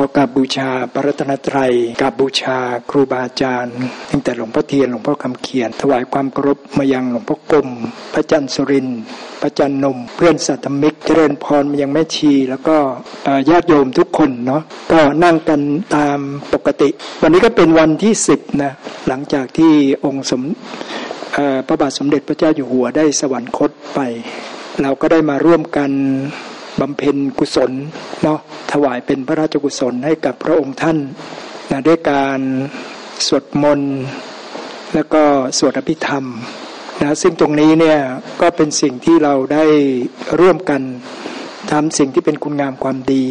ก็กราบบูชาพระรัตนตรัยกราบบูชาครูบาอาจารย์ตั้งแต่หลวงพ่อเทียนหลวงพ่อคำเขียน ถวายความเคารพมายังหลวงพ่อกลมพระจันทร์สุรินพระจันทร์นม เพื่อนสัตมิกเจริญพรมายังแม่ชี แล้วก็ญาติโยมทุกคนเนาะก็นั่งกันตามปกติ วันนี้ก็เป็นวันที่สิบนะหลังจากที่องค์สมพระบาทสมเด็จพระเจ้าอยู่หัวได้สวรรคตไป เราก็ได้มาร่วมกัน บำเพ็ญกุศลเนาะถวายเป็นพระราชกุศลให้กับพระองค์ท่านนะด้วยการสวดมนต์แล้วก็สวดอภิธรรมนะซึ่งตรงนี้เนี่ยก็เป็นสิ่งที่เราได้ร่วมกันทำสิ่งที่เป็นคุณงามความดี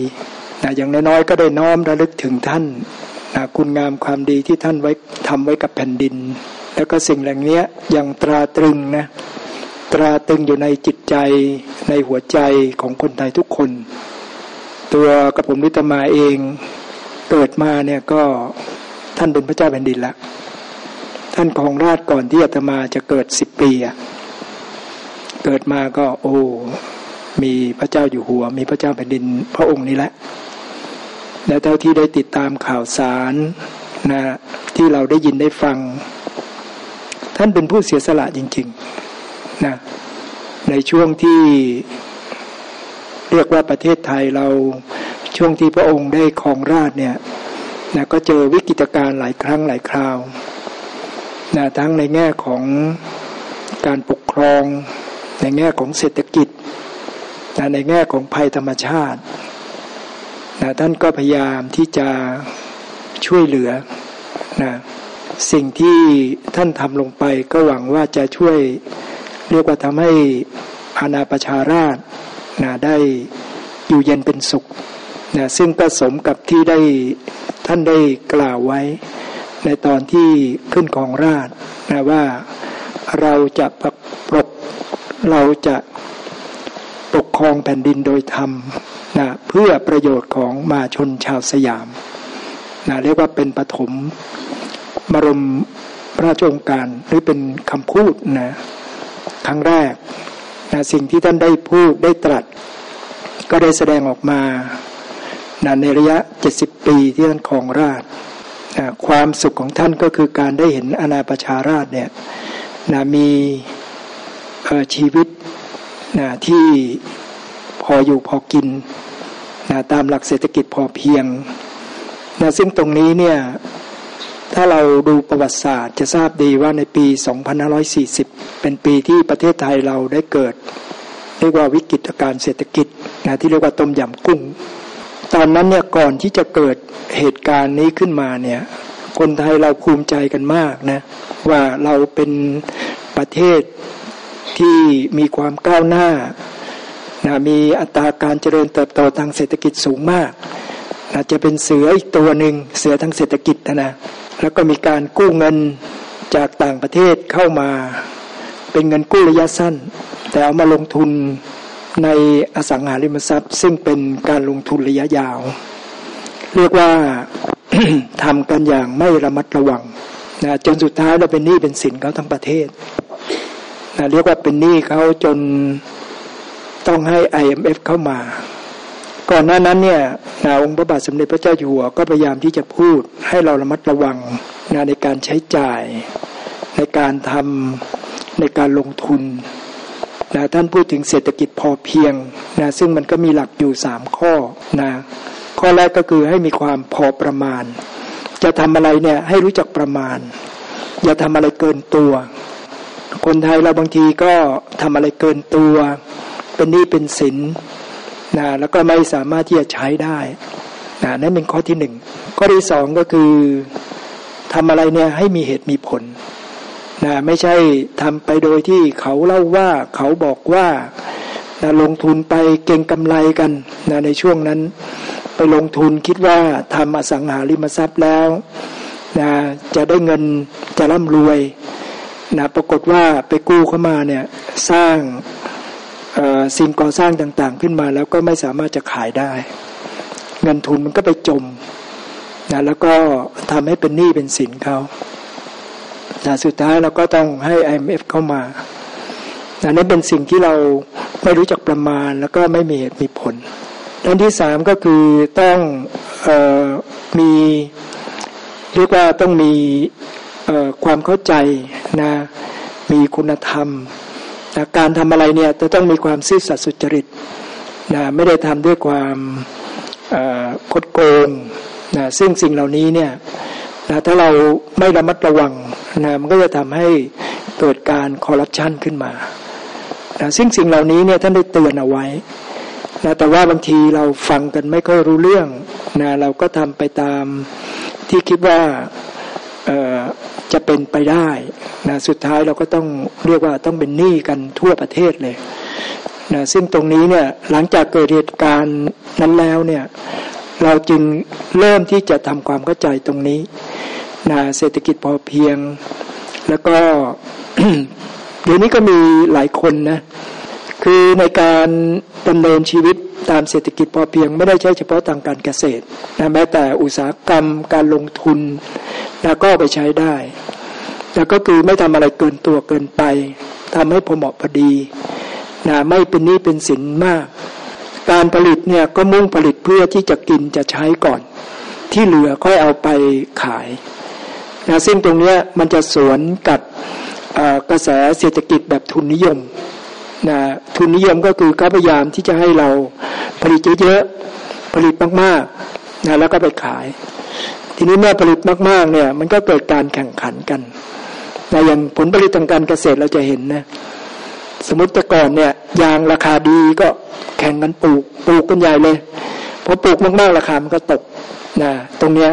นะอย่างน้อยๆก็ได้น้อมระลึกถึงท่านนะคุณงามความดีที่ท่านไว้ทำไว้กับแผ่นดิน แล้วก็สิ่งเหล่านี้ยังตราตรึงนะ ตราตึงอยู่ในจิตใจในหัวใจของคนไทยทุกคน ตัวกระผมนิตมาเองเกิดมาเนี่ยก็ท่านเป็นพระเจ้าแผ่นดินละท่านของราชก่อนที่อาตมาจะเกิดสิบปีอะเกิดมาก็โอ้มีพระเจ้าอยู่หัว มีพระเจ้าแผ่นดินพระองค์นี้แหละและเท่าที่ได้ติดตามข่าวสารนะที่เราได้ยินได้ฟัง ท่านเป็นผู้เสียสละจริง ๆ นะในช่วงที่เรียกว่าประเทศไทยเราช่วงที่พระองค์ได้ครองราชเนี่ยนะก็เจอวิกฤตการณ์หลายครั้งหลายคราวนะทั้งในแง่ของการปกครอง ในแง่ของเศรษฐกิจนะในแง่ของภัยธรรมชาตินะท่านก็พยายามที่จะช่วยเหลือนะสิ่งที่ท่านทำลงไปก็หวังว่าจะช่วย เรียกว่าทำให้อาณาประชาราชนะได้อยู่เย็นเป็นสุขนะซึ่งก็สมกับที่ได้ท่านได้กล่าวไว้ ในตอนที่ขึ้นของราชนะว่าเราจะปกเราจะปกครองแผ่นดินโดยธรรมนะเพื่อประโยชน์ของมาชนชาวสยามนะเรียกว่าเป็นปฐมบรมพระราชองค์การหรือเป็นคำพูดนะ ครั้งแรกนะสิ่งที่ท่านได้พูดได้ตรัส ก็ได้แสดงออกมานะในระยะ 70 ปีที่ท่านครองราชนะความสุขของท่านก็คือการได้เห็นอาณาประชาราชเนี่ยนะมีชีวิตนะที่พออยู่พอกินนะตามหลักเศรษฐกิจพอเพียงนะซึ่งตรงนี้เนี่ยถ้าเราดูประวัติศาสตร์จะทราบดีว่าในปี 2540 เป็นปีที่ประเทศไทยเราได้เกิด เรียกว่าวิกฤตการเศรษฐกิจนะที่เรียกว่าต้มยำกุ้ง ตอนนั้นเนี่ยก่อนที่จะเกิดเหตุการณ์นี้ขึ้นมาเนี่ยคนไทยเราภูมิใจกันมากนะว่าเราเป็นประเทศที่มีความก้าวหน้านะมีอัตราการเจริญเติบโตทางเศรษฐกิจสูงมากนะจะเป็นเสืออีกตัวหนึ่งเสือทางเศรษฐกิจนะแล้วก็มีการกู้เงินจากต่างประเทศเข้ามา เป็นเงินกู้ระยะสั้น แต่เอามาลงทุนในอสังหาริมทรัพย์ ซึ่งเป็นการลงทุนระยะยาว เรียกว่าทำกันอย่างไม่ระมัดระวังนะจนสุดท้ายเราเป็นหนี้เป็นสินเขาทั้งประเทศนะเรียกว่าเป็นหนี้เขาจนต้องให้ IMF เข้ามา ก่อนหน้านั้นเนี่ยนาองค์พระบาทสมเด็จพระเจ้าอยู่หัวก็พยายามที่จะพูดให้เราระมัดระวังนะในการใช้จ่าย ในการทำ ในการลงทุนนะท่านพูดถึงเศรษฐกิจพอเพียงนะซึ่งมันก็มีหลักอยู่สามข้อนะข้อแรกก็คือให้มีความพอประมาณ จะทำอะไรเนี่ยให้รู้จักประมาณ อย่าทำอะไรเกินตัว คนไทยเราบางทีก็ทำอะไรเกินตัว เป็นหนี้เป็นสินนะแล้วก็ไม่สามารถที่จะใช้ได้นะนั่นเป็นข้อที่หนึ่งข้อที่สองก็คือทำอะไรเนี่ยให้มีเหตุมีผล นะไม่ใช่ทำไปโดยที่เขาเล่าว่าเขาบอกว่านะลงทุนไปเก่งกำไรกันนะในช่วงนั้น ไปลงทุนคิดว่าทำอสังหาริมทรัพย์แล้วนะจะได้เงินจะร่ำรวยนะปรากฏว่าไปกู้เข้ามาเนี่ยสร้างสิ่งก่อสร้างต่างๆ ขึ้นมาแล้วก็ไม่สามารถจะขายได้ เงินทุนมันก็ไปจมนะแล้วก็ทำให้เป็นหนี้เป็นสินเขา นะสุดท้ายเราก็ต้องให้ IMF เข้ามานะนั่นเป็นสิ่งที่เราไม่รู้จักประมาณแล้วก็ไม่มีเหตุมีผลด้านที่สามก็คือต้องออมีเรียกว่าต้องมีความเข้าใจนะมีคุณธรรมนะการทำอะไรเนี่ยจะต้องมีความซื่อสัตย์สุจริตนะไม่ได้ทำด้วยความคดโกงนะซึ่งสิ่งเหล่านี้เนี่ยนะถ้าเราไม่ระมัดระวัง นะมันก็จะทำให้เกิดการคอร์รัปชันขึ้นมานะซึ่งสิ่งเหล่านี้เนี่ยท่านได้เตือนเอาไว้นะแต่ว่าบางทีเราฟังกันไม่ค่อยรู้เรื่องนะเราก็ทำไปตามที่คิดว่าจะเป็นไปได้นะสุดท้ายเราก็ต้องเรียกว่าต้องเป็นหนี้กันทั่วประเทศเลยนะซึ่งตรงนี้เนี่ยหลังจากเกิดเหตุการณ์นั้นแล้วเนี่ยเราจึงเริ่มที่จะทำความเข้าใจตรงนี้ นะเศรษฐกิจพอเพียง แล้วก็เดี๋ยวนี้ก็มีหลายคนนะคือในการดำเนินชีวิตตามเศรษฐกิจพอเพียง ไม่ได้ใช้เฉพาะทางการเกษตรนะแม้แต่อุตสาหกรรมการลงทุนนะก็ไปใช้ได้แล้วก็คือไม่ทำอะไรเกินตัวเกินไปทำให้พอเหมาะพอดีนะไม่เป็นหนี้เป็นสินมาก การผลิตเนี่ยก็มุ่งผลิตเพื่อที่จะกินจะใช้ก่อน ที่เหลือค่อยเอาไปขาย นะซึ่งตรงนี้มันจะสวนกับกระแสเศรษฐกิจแบบทุนนิยมนะทุนนิยมก็คือเขาพยายามที่จะให้เราผลิตเยอะๆผลิตมากๆนะแล้วก็ไปขาย ทีนี้เมื่อผลิตมากๆเนี่ยมันก็เกิดการแข่งขันกันนะอย่างผลผลิตทางการเกษตรเราจะเห็นนะสมมติแต่ก่อนเนี่ยยางราคาดีก็แข่งกันปลูกปลูกกันใหญ่เลยพอปลูกมากๆราคามันก็ตกนะตรงเนี้ย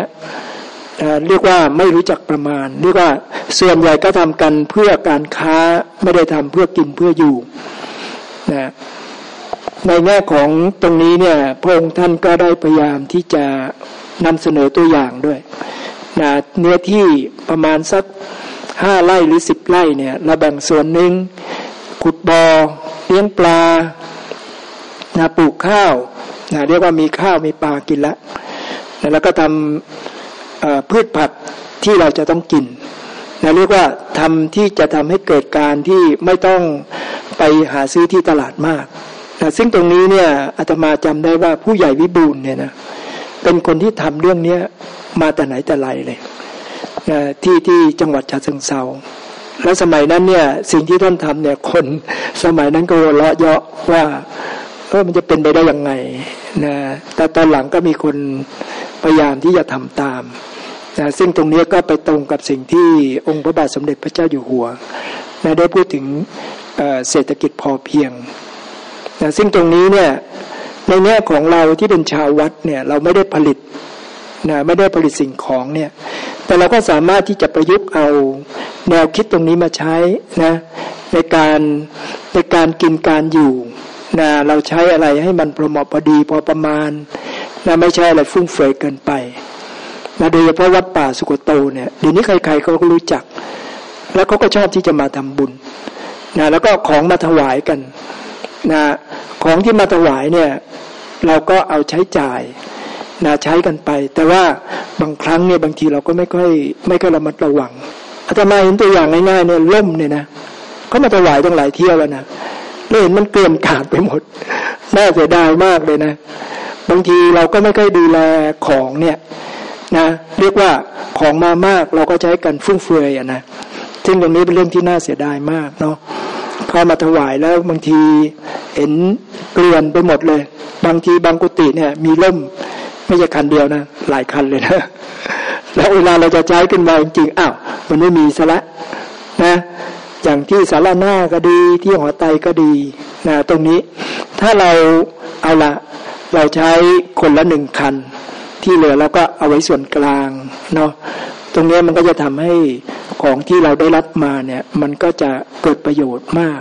เรียกว่าไม่รู้จักประมาณ เรียกว่าส่วนใหญ่ก็ทำกันเพื่อการค้าไม่ได้ทำเพื่อกินเพื่ออยู่นะในแง่ของตรงนี้เนี่ยพระองค์ท่านก็ได้พยายามที่จะนำเสนอตัวอย่างด้วยนะเนื้อที่ประมาณสักห้าไร่หรือสิบไร่เนี่ยเราแบ่งส่วนหนึ่งขุดบอ่อเลี้ยงปลานะปลูกข้าวนะเรียกว่ามีข้าวมีปลากินแล้วนะแล้วก็ทำ พืชผักที่เราจะต้องกินนะเรียกว่าทำที่จะทำให้เกิดการที่ไม่ต้องไปหาซื้อที่ตลาดมากนะซึ่งตรงนี้เนี่ยอาตมาจำได้ว่าผู้ใหญ่วิบูลเนี่ยนะเป็นคนที่ทำเรื่องเนี้ยมาแต่ไหนแต่ไรเลยนะที่ที่จังหวัดฉะเชิงเซาแล้วสมัยนั้นเนี่ยสิ่งที่ท่านทำเนี่ยคนสมัยนั้นก็เลาะเยาะว่าเออมันจะเป็นไปได้ยังไงนะแต่ตอนหลังก็มีคนพยายามที่จะทำตาม นะซึ่งตรงนี้ก็ไปตรงกับสิ่งที่องค์พระบาทสมเด็จพระเจ้าอยู่หัวนะได้พูดถึงเศรษฐกิจพอเพียงนะซึ่งตรงนี้เนี่ยในแง่ของเราที่เป็นชาววัดเนี่ยเราไม่ได้ผลิตนะไม่ได้ผลิตสิ่งของเนี่ยแต่เราก็สามารถที่จะประยุกต์เอาแนวคิดตรงนี้มาใช้นะในการในการกินการอยู่นะเราใช้อะไรให้มันพอเหมาะพอดีพอประมาณนะไม่ใช่อะไรฟุ่มเฟือยเกินไป นะโดยเฉพาะวัดป่าสุโกโตเนี่ยเดี๋ยวนี้ใครๆเขาก็รู้จัก แล้วเขาก็ชอบที่จะมาทำบุญนะแล้วก็ของมาถวายกันนะของที่มาถวายเนี่ยเราก็เอาใช้จ่ายนะใช้กันไป แต่ว่าบางครั้งเนี่ยบางทีเราก็ไม่ค่อยไม่ค่อยระมัดระวังอาตมาเห็นตัวอย่างง่ายๆเนี่ยล่มเนี่ยนะเขามาถวายตั้งหลายเที่ยวแล้วนะแล้วเห็นมันเกลื่อนขาดไปหมดน่าเสียดายมากเลยนะ บางทีเราก็ไม่ค่อยดูแลของเนี่ย นะเรียกว่าของมามากเราก็ใช้กันฟุ่มเฟือยอะนะซึ่งตรงนี้เป็นเรื่องที่น่าเสียดายมากเนาะเข้ามาถวายแล้วบางทีเห็นเกลื่อนไปหมดเลย บางทีบางกุฏิเนี่ย มีล่มไม่ใช่คันเดียวนะหลายคันเลยนะแล้วเวลาเราจะใช้ขึ้นมาจริงๆอ้าวมันไม่มีสละนะอย่างที่สาราหน้าก็ดีที่หอไตก็ดีนะตรงนี้ ถ้าเราเอาละเราใช้คนละหนึ่งคัน ที่เหลือเราก็เอาไว้ส่วนกลางเนาะตรงนี้มันก็จะทำให้ของที่เราได้รับมาเนี่ย มันก็จะเกิดประโยชน์มาก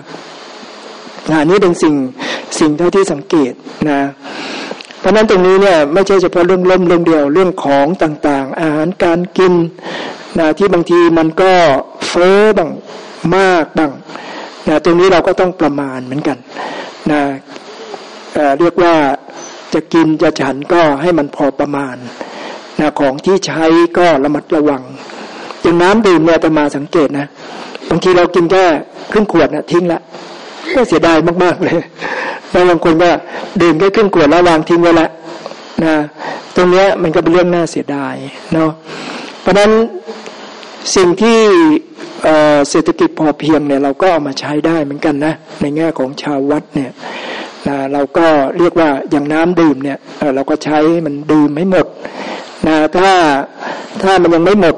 อันนี้เป็นสิ่งสิ่งเท่าที่สังเกตนะเพราะนั้นตรงนี้เนี่ยไม่ใช่เฉพาะเรื่องล่มเรื่องเดียวเรื่องของต่างๆ อาหารการกินนะที่บางทีมันก็เฟ้อบ้างมากบ้างนะตรงนี้เราก็ต้องประมาณเหมือนกันนะเเรียกว่า จะกินจะฉันก็ให้มันพอประมาณนะของที่ใช้ก็ระมัดระวัง อย่างน้ำดื่มเนี่ยจะมาสังเกตนะบางทีเรากินแค่ครึ่งขวดนะทิ้งละก็เสียดายมากๆเลยแล้วบางคนก็ดื่มแค่ครึ่งขวดแล้ววางทิ้งไว้ละนะตรงเนี้ยมันก็เป็นเรื่องน่าเสียดายเนาะเพราะฉะนั้นสิ่งที่เศรษฐกิจพอเพียงเนี่ยเราก็เอามาใช้ได้เหมือนกันนะในแง่ของชาววัดเนี่ย นะเราก็เรียกว่าอย่างน้ำดื่มเนี่ยเราก็ใช้มันดื่มไม่หมดนะถ้าถ้ามันยังไม่หมด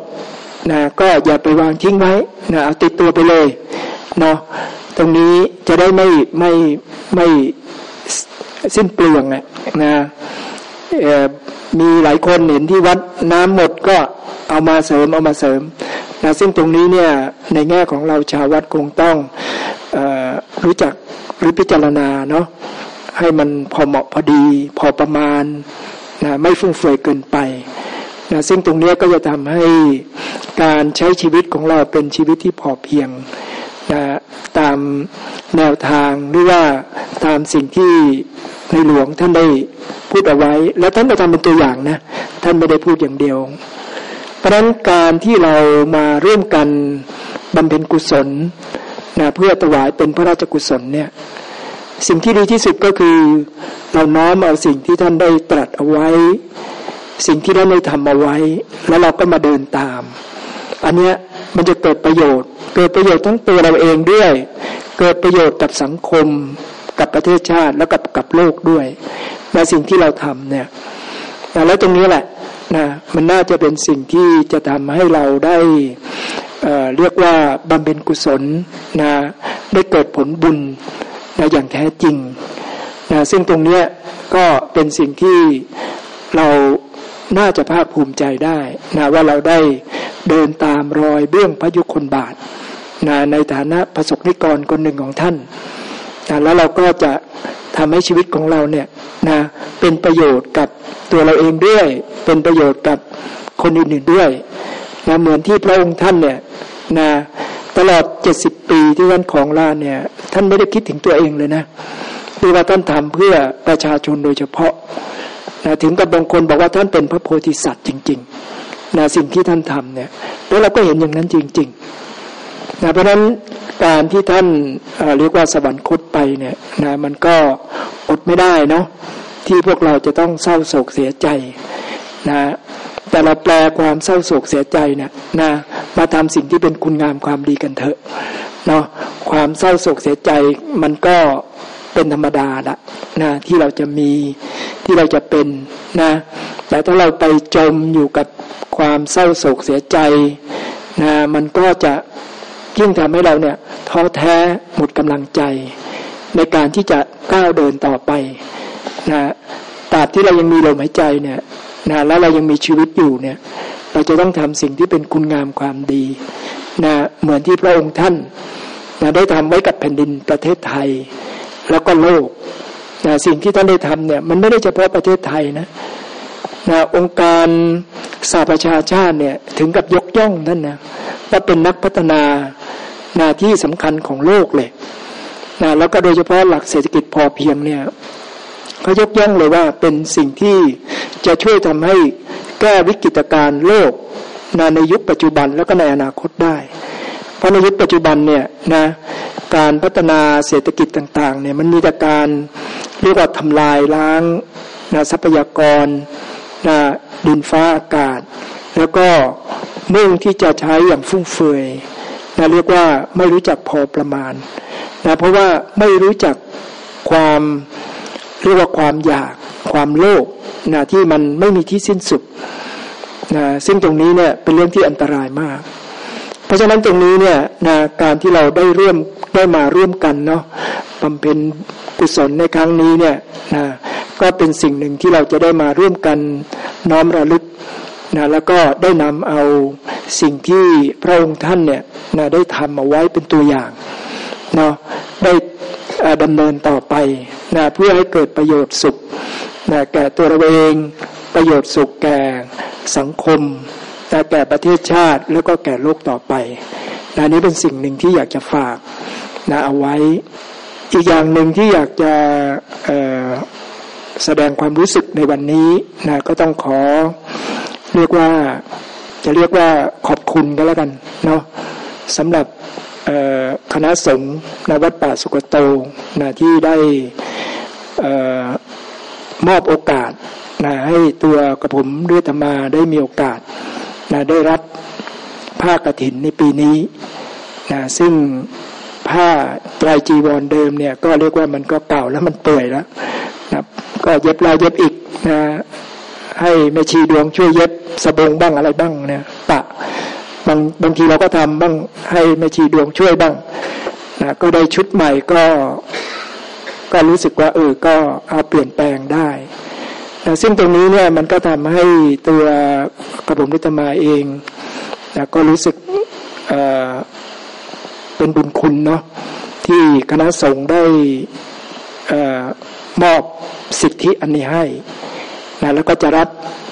นะก็อย่าไปวางทิ้งไว้นะเอาติดตัวไปเลยเนาะตรงนี้จะได้ไม่ไม่ไม่สิ้นเปลืองนะมีหลายคนเห็นที่วัดน้ำหมดก็เอามาเสริมเอามาเสริมนะซึ่งตรงนี้เนี่ยในแง่ของเราชาววัดคงต้อง รู้จักหรือพิจารณาเนาะให้มันพอเหมาะพอดี พอประมาณนะไม่ฟุ่มเฟือยเกินไปนะซึ่งตรงนี้ก็จะทำให้การใช้ชีวิตของเราเป็นชีวิตที่พอเพียงนะตามแนวทางหรือว่าตามสิ่งที่ในหลวงท่านได้พูดเอาไว้ แล้วท่านก็ทำเป็นตัวอย่างนะท่านไม่ได้พูดอย่างเดียว เพราะฉะนั้นการที่เรามาร่วมกันบำเพ็ญกุศล นะเพื่อถวายเป็นพระราชกุศลเนี่ยสิ่งที่ดีที่สุดก็คือ เราน้อมเอาสิ่งที่ท่านได้ตรัสเอาไว้ สิ่งที่ท่านได้ทำเอาไว้ แล้วเราก็มาเดินตาม อันเนี้ยมันจะเกิดประโยชน์ เกิดประโยชน์ทั้งตัวเราเองด้วย เกิดประโยชน์กับสังคม กับประเทศชาติแล้วกับกับโลกด้วยในสิ่งที่เราทำเนี่ยแล้วตรงนี้แหละนะมันน่าจะเป็นสิ่งที่จะทำให้เราได้ เรียกว่าบำเพ็ญกุศลนะได้เกิดผลบุญนะอย่างแท้จริงนะซึ่งตรงนี้ก็เป็นสิ่งที่เราน่าจะภาคภูมิใจได้นะว่าเราได้เดินตามรอยเบื้องพระยุคลบาทนะในฐานะประสบนิกรคนหนึ่งของท่านนะแล้วเราก็จะทำให้ชีวิตของเราเนี่ยนะเป็นประโยชน์กับตัวเราเองด้วย เป็นประโยชน์กับคนอื่นๆด้วย นะเหมือนที่พระองค์ท่านเนี่ยนะตลอดเจ็ดสิบปีที่ท่านของลาเนี่ยท่านไม่ได้คิดถึงตัวเองเลยนะคือว่าท่านทำเพื่อประชาชนโดยเฉพาะนะถึงกับบางคนบอกว่าท่านเป็นพระโพธิสัตว์จริงๆนะสิ่งที่ท่านทำเนี่ยแล้วเราก็เห็นอย่างนั้นจริงๆนะเพราะฉะนั้นการที่ท่านเรียกว่าสวรรคตไปเนี่ยนะมันก็อดไม่ได้เนาะที่พวกเราจะต้องเศร้าโศกเสียใจนะ แต่เราแปลความเศร้าโศกเสียใจเนี่ยนะมาทำสิ่งที่เป็นคุณงามความดีกันเถอะเนาะความเศร้าโศกเสียใจมันก็เป็นธรรมดาละนะที่เราจะมีที่เราจะเป็นนะแต่ถ้าเราไปจมอยู่กับความเศร้าโศกเสียใจนะมันก็จะยิ่งทำให้เราเนี่ยท้อแท้หมดกำลังใจ ในการที่จะก้าวเดินต่อไปนะตราบที่เรายังมีลมหายใจเนี่ย นะแล้วเรายังมีชีวิตอยู่เนี่ย เราจะต้องทำสิ่งที่เป็นคุณงามความดีนะเหมือนที่พระองค์ท่านนะได้ทำไว้กับแผ่นดินประเทศไทย แล้วก็โลกนะสิ่งที่ท่านได้ทำเนี่ยมันไม่ได้เฉพาะประเทศไทยนะนะองค์การสหประชาชาติเนี่ยถึงกับยกย่องท่านนะว่าเป็นนักพัฒนาหน้าที่สำคัญของโลกเลยนะแล้วก็โดยเฉพาะหลักเศรษฐกิจพอเพียงเนี่ย เขายกย่องเลยว่าเป็นสิ่งที่จะช่วยทำให้แก้วิกฤตการณ์โลกนะในยุคปัจจุบันแล้วก็ในอนาคตได้ เพราะในยุคปัจจุบันเนี่ยนะการพัฒนาเศรษฐกิจต่างๆเนี่ยมันมีแต่การเรียกว่าทำลายล้างนะทรัพยากรนะดินฟ้าอากาศ แล้วก็มุ่งที่จะใช้อย่างฟุ่มเฟือยนะเรียกว่าไม่รู้จักพอประมาณนะเพราะว่าไม่รู้จักความ เรียกว่าความอยากความโลภนะที่มันไม่มีที่สิ้นสุดนะซึ่งตรงนี้เนี่ยเป็นเรื่องที่อันตรายมาก เพราะฉะนั้นตรงนี้เนี่ยนะการที่เราได้ร่วมได้มาร่วมกันเนาะบำเพ็ญกุศลในครั้งนี้เนี่ยนะก็เป็นสิ่งหนึ่งที่เราจะได้มาร่วมกันน้อมระลึกนะแล้วก็ได้นำเอาสิ่งที่พระองค์ท่านเนี่ยนะได้ทำเอาไว้เป็นตัวอย่างเนาะได้ดำเนินต่อไป นะเพื่อให้เกิดประโยชน์สุขนะแก่ตัวเราเองประโยชน์สุขแก่สังคมนะแก่ประเทศชาติแล้วก็แก่โลกต่อไปนะนี้เป็นสิ่งหนึ่งที่อยากจะฝากนะเอาไว้ อีกอย่างหนึ่งที่อยากจะแสดงความรู้สึกในวันนี้นะก็ต้องขอเรียกว่าจะเรียกว่าขอบคุณก็แล้วกันเนาะสำหรับคณะสงฆ์นวัดป่าสุกโตนะที่ได้ มอบโอกาสนะให้ตัวกระผมเรือธรรมาได้มีโอกาสนะได้รับผ้ากรถินในปีนี้นะซึ่งผ้าไตรจีวรเดิมเนี่ยก็เรียกว่ามันก็เก่าแล้วมันเปื่อยแล้วนะก็เย็บลายเย็บอีกนะให้แม่ชีดวงช่วยเย็บสบงบ้างอะไรบ้างเนี่ยปะบางบางทีเราก็ทำบ้างให้แม่ชีดวงช่วยบ้างนะก็ได้ชุดใหม่ก็ ก็รู้สึกว่าเออก็เอาเปลี่ยนแปลงได้นะซึ่งตรงนี้เนี่ยมันก็ทำให้ตัวกระผมนิตมาเองนะก็รู้สึกเเป็นบุญคุณเนาะที่คณะสงฆ์ได้มอบสิทธิอันนี้ให้นะแล้วก็จะรับ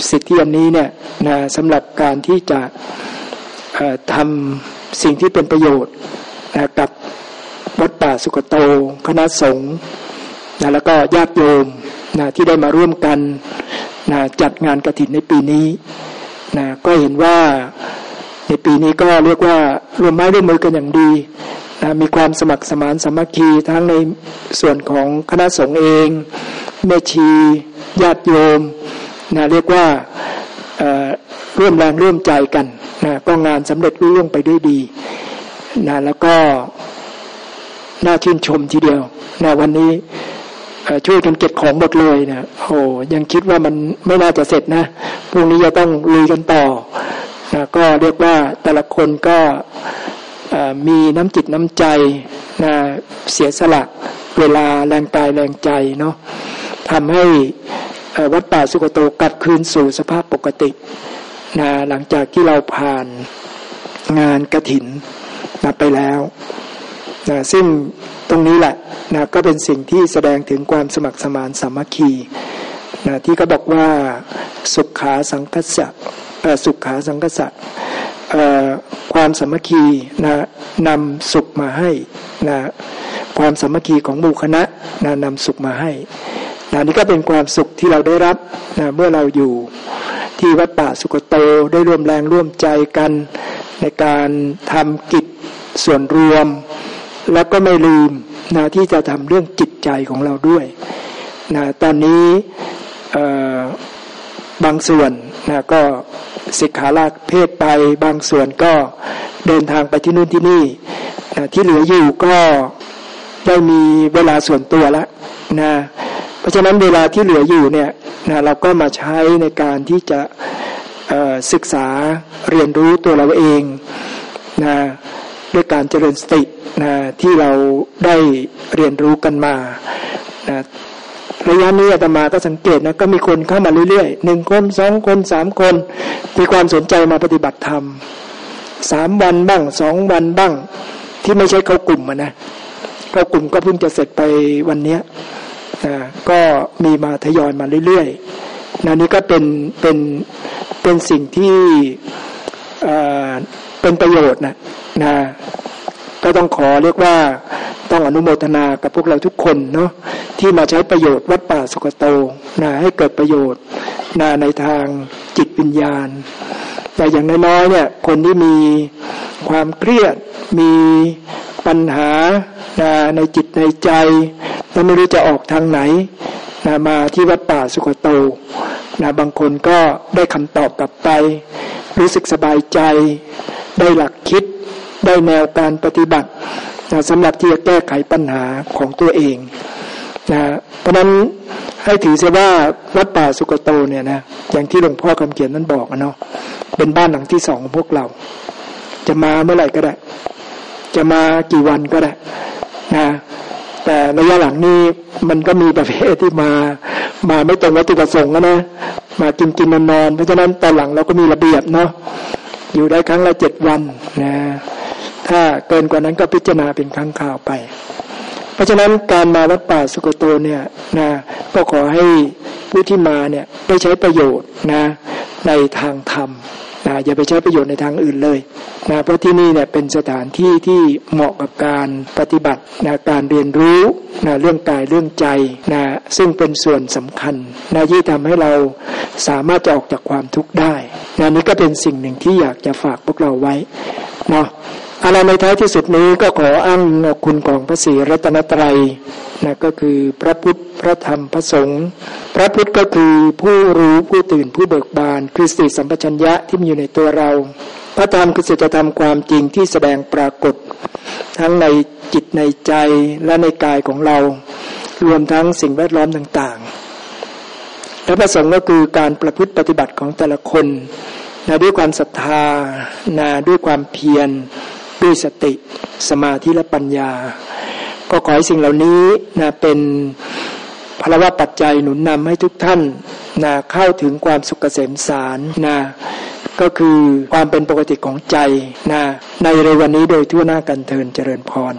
สิทธิอันนี้เนี่ยนะสำหรับการที่จะทำสิ่งที่เป็นประโยชน์นะกับ วัดป่าสุกโต คณะสงฆ์นะแล้วก็ญาติโยมนะที่ได้มาร่วมกันนะจัดงานกระถินในปีนี้นะก็เห็นว่าในปีนี้ก็เรียกว่ารวมไม้ร่วมมือกันอย่างดีนะมีความสมัครสมานสามัคคีทั้งในส่วนของคณะสงฆ์เองแม่ชีญาติโยมนะเรียกว่าร่วมแรงร่วมใจกันนะก็งานสำเร็จรุ่งไปด้วยดีนะแล้วก็ น่าชื่นชมทีเดียวนะวันนี้ช่วยกันเก็บของหมดเลยนะโอ้ยังคิดว่ามันไม่น่าจะเสร็จนะพรุ่งนี้จะต้องลุยกันต่อนะก็เรียกว่าแต่ละคนก็มีน้ำจิตน้ำใจนะเสียสละเวลาแรงกายแรงใจเนาะทำให้วัดป่าสุกโตกลับคืนสู่สภาพปกตินะหลังจากที่เราผ่านงานกระถินนะไปแล้ว นะซึ่งตรงนี้แหละนะก็เป็นสิ่งที่แสดงถึงความสมัครสมานสามัคคีนะที่เขาบอกว่าสุขขาสังคสะสุขขาสังคสะความสามัคคีนะนำสุขมาให้นะความสามัคคีของหมู่คณะนะนำสุขมาให้นะนี่ก็เป็นความสุขที่เราได้รับนะเมื่อเราอยู่ที่วัดป่าสุกโตได้ร่วมแรงร่วมใจกันในการทำกิจส่วนรวม แล้วก็ไม่ลืมนะที่จะทำเรื่องจิตใจของเราด้วยนะตอนนี้บางส่วนนะก็สิกขาลาเพศไป บางส่วนก็เดินทางไปที่นู่นที่นี่นะที่เหลืออยู่ก็ได้มีเวลาส่วนตัวแล้วนะเพราะฉะนั้นเวลาที่เหลืออยู่เนี่ยนะเราก็มาใช้ในการที่จะศึกษาเรียนรู้ตัวเราเองนะ ด้วยการเจริญสตินะที่เราได้เรียนรู้กันมานะระยะนี้อาตมาก็สังเกตนะก็มีคนเข้ามาเรื่อยๆหนึ่งคนสองคนสามคนมีความสนใจมาปฏิบัติธรรมสามวันบ้างสองวันบ้าง ที่ไม่ใช่เข้ากลุ่มนะเข้ากลุ่มก็เพิ่งจะเสร็จไปวันเนี้ยนะก็มีมาทยอยมาเรื่อยๆนะนี่ก็เป็นเป็นเป็นสิ่งที่ เป็นประโยชน์นะนะก็ต้องขอเรียกว่าต้องอนุโมทนากับพวกเราทุกคนเนาะที่มาใช้ประโยชน์วัดป่าสุกโตนะให้เกิดประโยชน์นะในทางจิตวิญญาณ แต่อย่างน้อยๆเนี่ยคนที่มีความเครียดมีปัญหานะในจิตในใจแล้วไม่รู้จะออกทางไหนนะมาที่วัดป่าสุกโตนะบางคนก็ได้คำตอบกลับไป รู้สึกสบายใจ ได้หลักคิด ได้แนวการปฏิบัตินะสำหรับที่จะแก้ไขปัญหาของตัวเองนะเพราะนั้นให้ถือเสียว่าวัดป่าสุกโตเนี่ยนะอย่างที่หลวงพ่อคำเขียนนั้นบอกนะเนาะเป็นบ้านหลังที่สองของพวกเรา จะมาเมื่อไหร่ก็ได้ จะมากี่วันก็ได้นะแต่ระยะหลังนี้มันก็มีประเภทที่มา มาไม่ตรงวัตถุประสงค์นะมากินกินนอนนอนเพราะฉะนั้นตอนหลังเราก็มีระเบียบเนาะ อยู่ได้ครั้งละเจ็ดวันนะถ้าเกินกว่านั้นก็พิจารณาเป็นครั้งข่าวไป เพราะฉะนั้นการมาวัดป่าสุกโตเนี่ยนะก็ขอให้ผู้ที่มาเนี่ยได้ใช้ประโยชน์นะในทางธรรมาอย่าไปใช้ประโยชน์ในทางอื่นเลยนะเพราะที่นี่เนี่ยเป็นสถานที่ที่เหมาะกับการปฏิบัตินะการเรียนรู้นะเรื่องกายเรื่องใจนะซึ่งเป็นส่วนสำคัญนะที่ทำให้เราสามารถจะออกจากความทุกข์ได้นะนี่ก็เป็นสิ่งหนึ่งที่อยากจะฝากพวกเราไว้เนาะ อะไรในท้ายที่สุดนี้ก็ขออ้างคุณของพระศรีรัตนตรัยนะก็คือพระพุทธพระธรรมพระสงฆ์พระพุทธก็คือผู้รู้ผู้ตื่นผู้เบิกบานคือสติสัมปชัญญะที่มีอยู่ในตัวเรา พระธรรมคือสัจธรรมความจริงที่แสดงปรากฏ ทั้งในจิตในใจและในกายของเรา รวมทั้งสิ่งแวดล้อมต่างๆ และประสงค์ก็คือการประพฤติปฏิบัติของแต่ละคนนะด้วยความศรัทธานะด้วยความเพียร ด้วยสติ สมาธิและปัญญา ก็ขอให้สิ่งเหล่านี้นะเป็นพลวะปัจจัยหนุนนำให้ทุกท่านนะเข้าถึงความสุขเกษมสารนะก็คือความเป็นปกติของใจนะในเร็ววันนี้โดยทั่วหน้ากันเทินเจริญพร